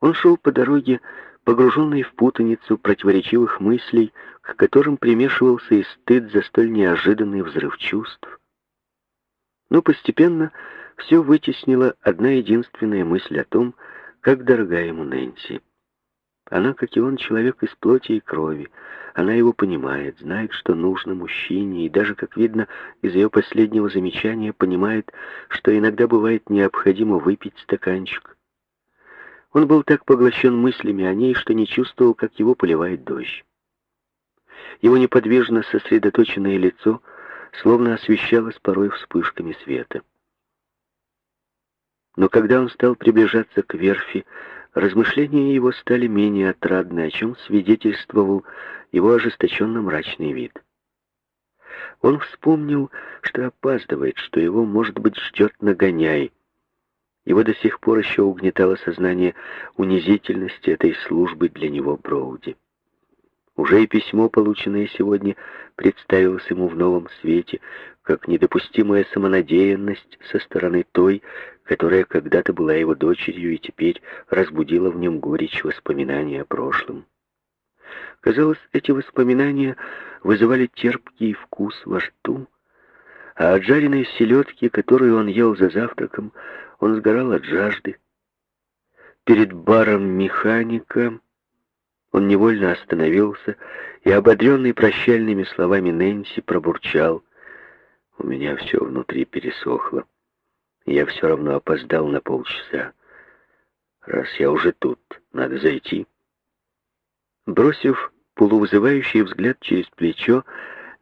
Он шел по дороге, погруженный в путаницу противоречивых мыслей, к которым примешивался и стыд за столь неожиданный взрыв чувств. Но постепенно все вытеснила одна единственная мысль о том, как дорога ему Нэнси. Она, как и он, человек из плоти и крови. Она его понимает, знает, что нужно мужчине, и даже, как видно из ее последнего замечания, понимает, что иногда бывает необходимо выпить стаканчик. Он был так поглощен мыслями о ней, что не чувствовал, как его поливает дождь. Его неподвижно сосредоточенное лицо словно освещалось порой вспышками света. Но когда он стал приближаться к верфи, размышления его стали менее отрадны, о чем свидетельствовал его ожесточенно мрачный вид. Он вспомнил, что опаздывает, что его, может быть, ждет нагоняй. Его до сих пор еще угнетало сознание унизительности этой службы для него Броуди. Уже и письмо, полученное сегодня, представилось ему в новом свете, как недопустимая самонадеянность со стороны той, которая когда-то была его дочерью и теперь разбудила в нем горечь воспоминаний о прошлом. Казалось, эти воспоминания вызывали терпкий вкус во рту, а от жареной селедки, которую он ел за завтраком, он сгорал от жажды. Перед баром механика он невольно остановился и, ободренный прощальными словами Нэнси, пробурчал. У меня все внутри пересохло. Я все равно опоздал на полчаса. Раз я уже тут, надо зайти. Бросив полувызывающий взгляд через плечо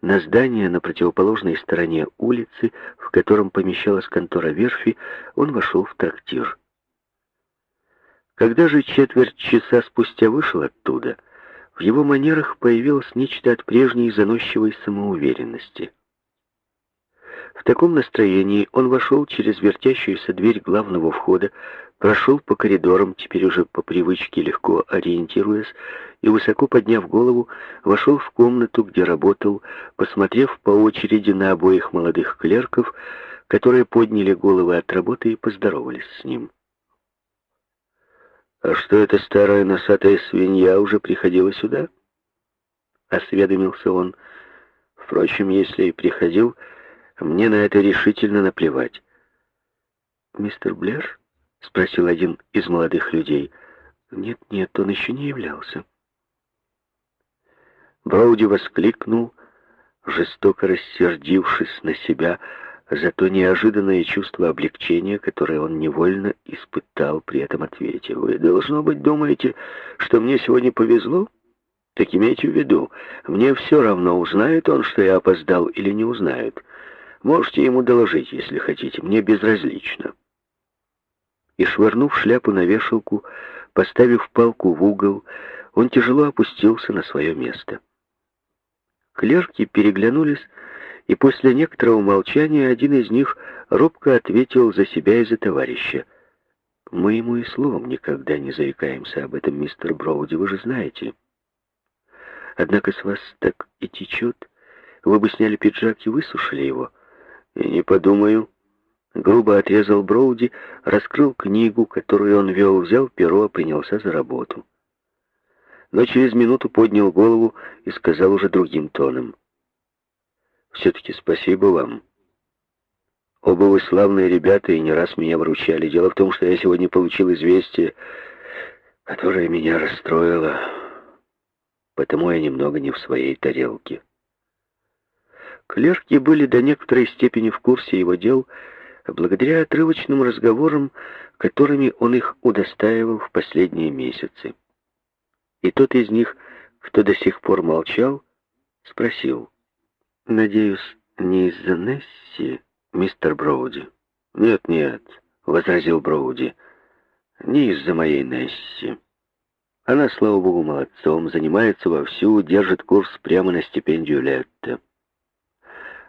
на здание на противоположной стороне улицы, в котором помещалась контора верфи, он вошел в трактир. Когда же четверть часа спустя вышел оттуда, в его манерах появилось нечто от прежней заносчивой самоуверенности. В таком настроении он вошел через вертящуюся дверь главного входа, прошел по коридорам, теперь уже по привычке легко ориентируясь, и, высоко подняв голову, вошел в комнату, где работал, посмотрев по очереди на обоих молодых клерков, которые подняли головы от работы и поздоровались с ним. «А что эта старая носатая свинья уже приходила сюда?» — осведомился он. «Впрочем, если и приходил, мне на это решительно наплевать». «Мистер Блэр?» — спросил один из молодых людей. «Нет-нет, он еще не являлся». Броуди воскликнул, жестоко рассердившись на себя, за то неожиданное чувство облегчения, которое он невольно испытал при этом ответе. «Вы, должно быть, думаете, что мне сегодня повезло? Так имейте в виду, мне все равно, узнает он, что я опоздал или не узнает. Можете ему доложить, если хотите, мне безразлично». И, швырнув шляпу на вешалку, поставив палку в угол, он тяжело опустился на свое место. Клерки переглянулись, и после некоторого молчания один из них робко ответил за себя и за товарища. «Мы ему и словом никогда не заикаемся об этом, мистер Броуди, вы же знаете. Однако с вас так и течет. Вы бы сняли пиджак и высушили его». «И не подумаю». Грубо отрезал Броуди, раскрыл книгу, которую он вел, взял перо, принялся за работу. Но через минуту поднял голову и сказал уже другим тоном — все-таки спасибо вам. Оба вы славные ребята и не раз меня выручали. Дело в том, что я сегодня получил известие, которое меня расстроило. Потому я немного не в своей тарелке. Клерки были до некоторой степени в курсе его дел, благодаря отрывочным разговорам, которыми он их удостаивал в последние месяцы. И тот из них, кто до сих пор молчал, спросил — «Надеюсь, не из-за Несси, мистер Броуди?» «Нет-нет», — возразил Броуди, — «не из-за моей Несси. Она, слава богу, молодцом, занимается вовсю, держит курс прямо на стипендию Летта.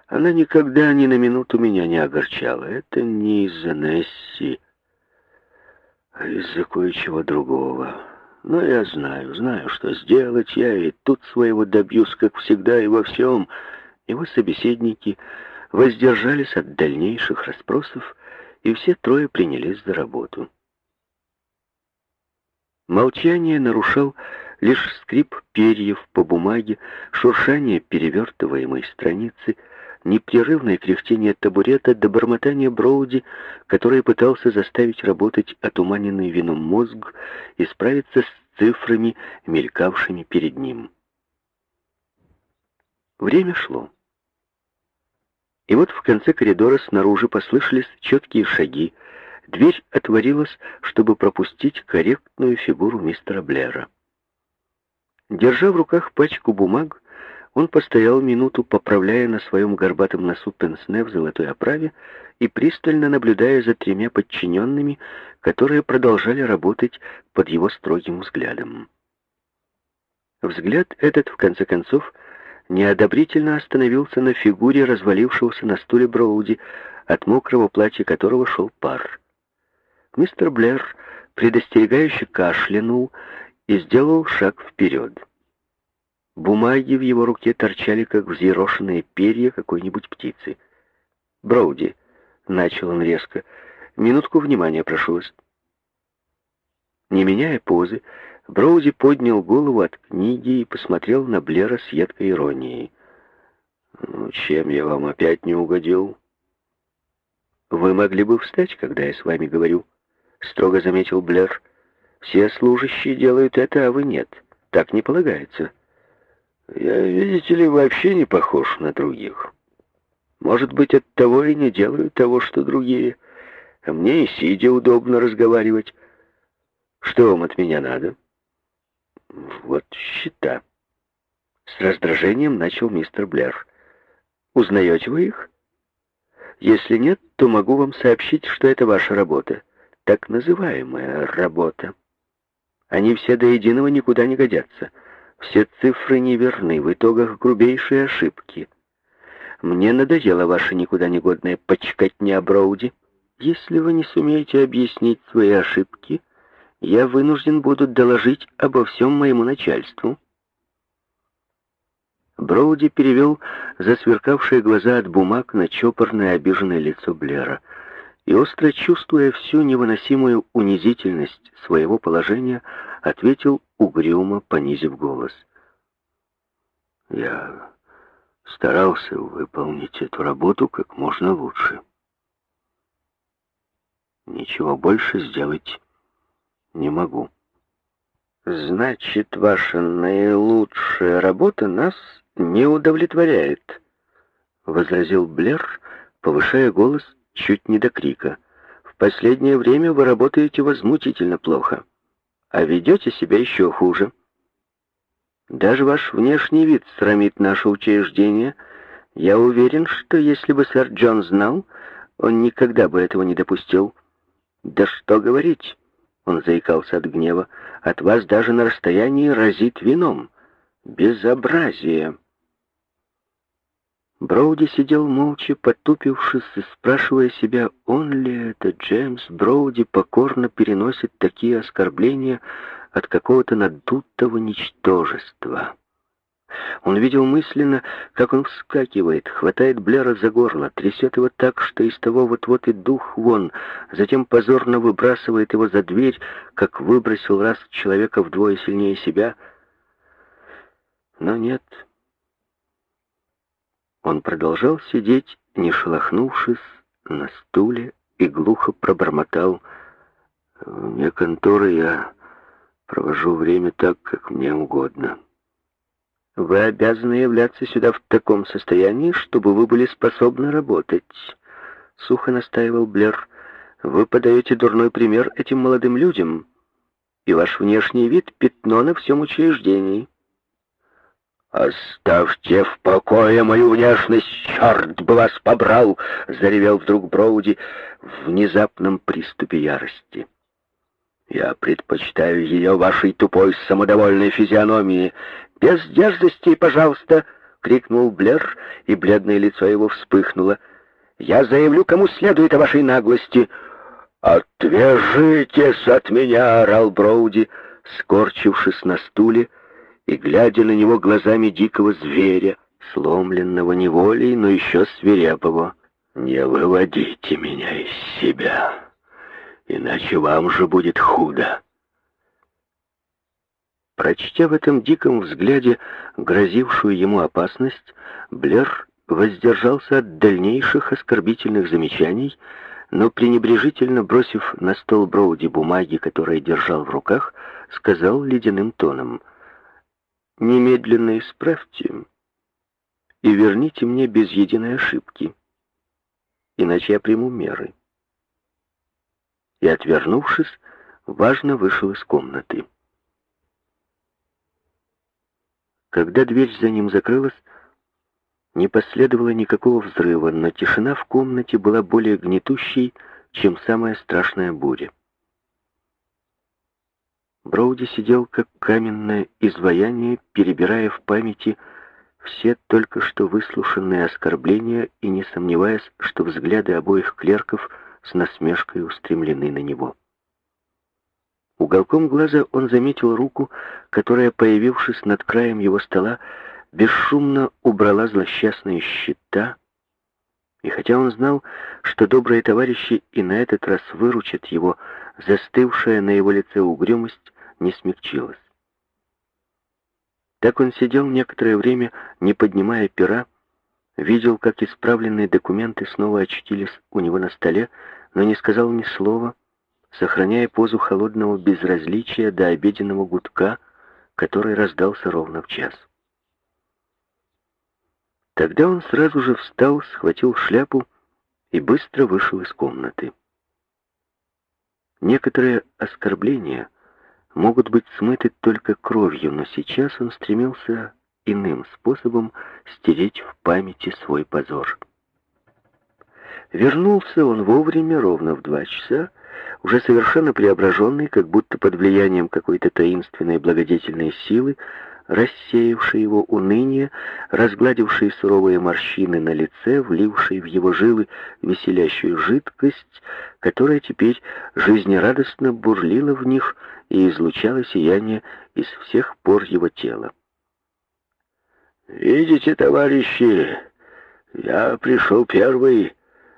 Она никогда ни на минуту меня не огорчала. Это не из-за Несси, а из-за кое-чего другого. Но я знаю, знаю, что сделать. Я и тут своего добьюсь, как всегда, и во всем». Его собеседники воздержались от дальнейших расспросов, и все трое принялись за работу. Молчание нарушал лишь скрип перьев по бумаге, шуршание перевертываемой страницы, непрерывное кряхтение табурета до бормотания Броуди, который пытался заставить работать отуманенный вином мозг и справиться с цифрами, мелькавшими перед ним. Время шло. И вот в конце коридора снаружи послышались четкие шаги. Дверь отворилась, чтобы пропустить корректную фигуру мистера Блера. Держа в руках пачку бумаг, он постоял минуту, поправляя на своем горбатом носу пенсне в золотой оправе и пристально наблюдая за тремя подчиненными, которые продолжали работать под его строгим взглядом. Взгляд этот, в конце концов, неодобрительно остановился на фигуре развалившегося на стуле Броуди, от мокрого платья которого шел пар. Мистер Блэр предостерегающе кашлянул и сделал шаг вперед. Бумаги в его руке торчали, как взъерошенные перья какой-нибудь птицы. «Броуди», — начал он резко, — «минутку внимания прошу вас». Не меняя позы, Броуди поднял голову от книги и посмотрел на Блера с едкой иронией. «Ну, чем я вам опять не угодил?» «Вы могли бы встать, когда я с вами говорю», — строго заметил Блер. «Все служащие делают это, а вы нет. Так не полагается». «Я, видите ли, вообще не похож на других. Может быть, от того и не делаю того, что другие. А мне и сидя удобно разговаривать. Что вам от меня надо?» Вот счета. С раздражением начал мистер Блэр. Узнаете вы их? Если нет, то могу вам сообщить, что это ваша работа. Так называемая работа. Они все до единого никуда не годятся. Все цифры неверны, в итогах грубейшие ошибки. Мне надоело ваше никуда не годное почкотня Броуди. Если вы не сумеете объяснить свои ошибки, я вынужден буду доложить обо всем моему начальству». Броуди перевел засверкавшие глаза от бумаг на чопорное обиженное лицо Блера и, остро чувствуя всю невыносимую унизительность своего положения, ответил угрюмо, понизив голос. «Я старался выполнить эту работу как можно лучше. Ничего больше сделать не могу. Значит, ваша наилучшая работа нас не удовлетворяет, возразил Блер, повышая голос чуть не до крика. В последнее время вы работаете возмутительно плохо, а ведете себя еще хуже. Даже ваш внешний вид срамит наше учреждение. Я уверен, что если бы сэр Джон знал, он никогда бы этого не допустил. Да что говорить, он заикался от гнева. «От вас даже на расстоянии разит вином. Безобразие!» Броуди сидел молча, потупившись и спрашивая себя, он ли это Джеймс Броуди покорно переносит такие оскорбления от какого-то надутого ничтожества. Он видел мысленно, как он вскакивает, хватает Блера за горло, трясет его так, что из того вот-вот и дух вон, затем позорно выбрасывает его за дверь, как выбросил раз человека вдвое сильнее себя. Но нет. Он продолжал сидеть, не шелохнувшись, на стуле и глухо пробормотал. «Вне конторы я провожу время так, как мне угодно». Вы обязаны являться сюда в таком состоянии, чтобы вы были способны работать. Сухо настаивал Блер. Вы подаете дурной пример этим молодым людям, и ваш внешний вид — пятно на всем учреждении. «Оставьте в покое мою внешность, черт бы вас побрал!» — заревел вдруг Броуди в внезапном приступе ярости. «Я предпочитаю ее вашей тупой самодовольной физиономии. «Без дерзостей, пожалуйста!» — крикнул Блер, и бледное лицо его вспыхнуло. «Я заявлю, кому следует о вашей наглости!» «Отвяжитесь от меня!» — орал Броуди, скорчившись на стуле и глядя на него глазами дикого зверя, сломленного неволей, но еще свирепого. «Не выводите меня из себя, иначе вам же будет худо!» Прочтя в этом диком взгляде грозившую ему опасность, Блер воздержался от дальнейших оскорбительных замечаний, но пренебрежительно бросив на стол Броуди бумаги, которые держал в руках, сказал ледяным тоном, «Немедленно исправьте и верните мне без единой ошибки, иначе я приму меры». И, отвернувшись, важно вышел из комнаты. Когда дверь за ним закрылась, не последовало никакого взрыва, но тишина в комнате была более гнетущей, чем самая страшная буря. Броуди сидел как каменное изваяние, перебирая в памяти все только что выслушанные оскорбления и не сомневаясь, что взгляды обоих клерков с насмешкой устремлены на него. Уголком глаза он заметил руку, которая, появившись над краем его стола, бесшумно убрала злосчастные щита, и хотя он знал, что добрые товарищи и на этот раз выручат его, застывшая на его лице угрюмость не смягчилась. Так он сидел некоторое время, не поднимая пера, видел, как исправленные документы снова очутились у него на столе, но не сказал ни слова, сохраняя позу холодного безразличия до обеденного гудка, который раздался ровно в час. Тогда он сразу же встал, схватил шляпу и быстро вышел из комнаты. Некоторые оскорбления могут быть смыты только кровью, но сейчас он стремился иным способом стереть в памяти свой позор. Вернулся он вовремя, ровно в два часа, уже совершенно преображенный, как будто под влиянием какой-то таинственной благодетельной силы, рассеявший его уныние, разгладивший суровые морщины на лице, вливший в его жилы веселящую жидкость, которая теперь жизнерадостно бурлила в них и излучала сияние из всех пор его тела. «Видите, товарищи, я пришел первый!»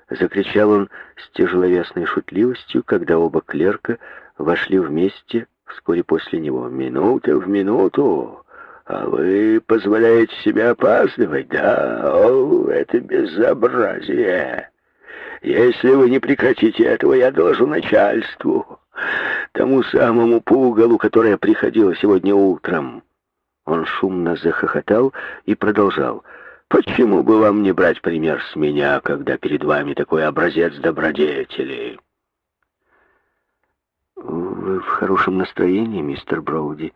Закричал он с тяжеловесной шутливостью, когда оба клерка вошли вместе вскоре после него. «Минута в минуту! А вы позволяете себе опаздывать, да? О, это безобразие! Если вы не прекратите этого, я доложу начальству, тому самому пугалу, которое приходило сегодня утром». Он шумно захохотал и продолжал — Почему бы вам не брать пример с меня, когда перед вами такой образец добродетели? Вы в хорошем настроении, мистер Броуди,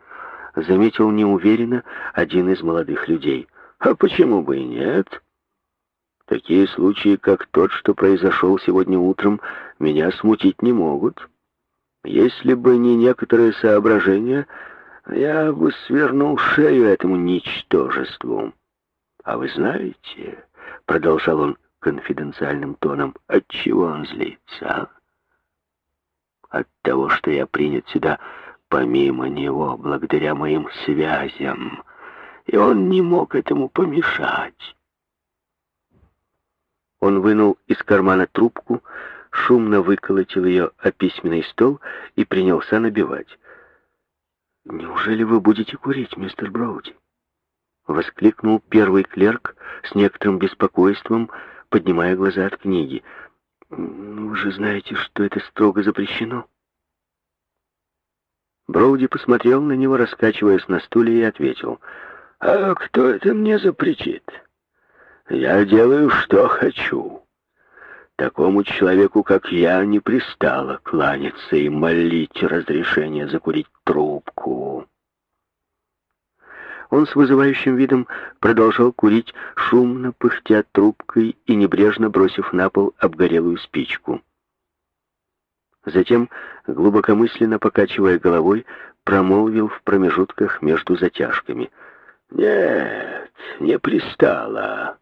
заметил неуверенно один из молодых людей. А почему бы и нет? Такие случаи, как тот, что произошел сегодня утром, меня смутить не могут. Если бы не некоторые соображения, я бы свернул шею этому ничтожеству. «А вы знаете, — продолжал он конфиденциальным тоном, — от чего он злится? От того, что я принят сюда помимо него, благодаря моим связям, и он не мог этому помешать». Он вынул из кармана трубку, шумно выколотил ее о письменный стол и принялся набивать. «Неужели вы будете курить, мистер Броуди?» — воскликнул первый клерк с некоторым беспокойством, поднимая глаза от книги. «Ну, «Вы же знаете, что это строго запрещено». Броуди посмотрел на него, раскачиваясь на стуле, и ответил. «А кто это мне запретит? Я делаю, что хочу. Такому человеку, как я, не пристало кланяться и молить разрешения закурить трубку». Он с вызывающим видом продолжал курить, шумно пыхтя трубкой и небрежно бросив на пол обгорелую спичку. Затем, глубокомысленно покачивая головой, промолвил в промежутках между затяжками. «Нет, не пристало.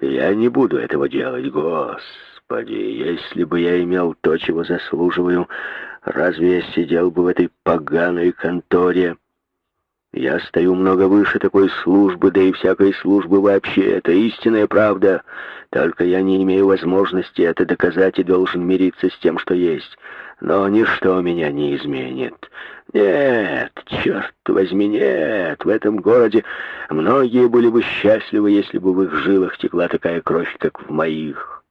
Я не буду этого делать, Господи. Если бы я имел то, чего заслуживаю, разве я сидел бы в этой поганой конторе?» Я стою много выше такой службы, да и всякой службы вообще. Это истинная правда. Только я не имею возможности это доказать и должен мириться с тем, что есть. Но ничто меня не изменит. Нет, черт возьми, нет. В этом городе многие были бы счастливы, если бы в их жилах текла такая кровь, как в моих.